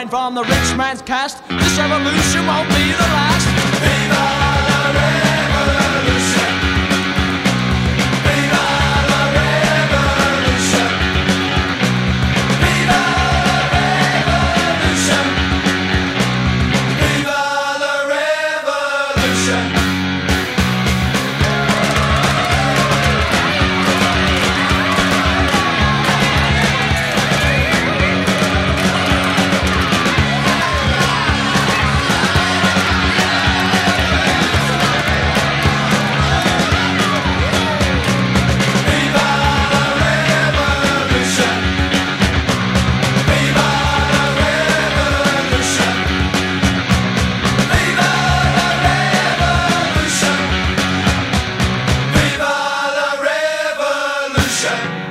wine from the rich man's cast. This revolution won't be the last. Viva la revolution! Viva la revolution! Viva la revolution! Viva la revolution! Revolution.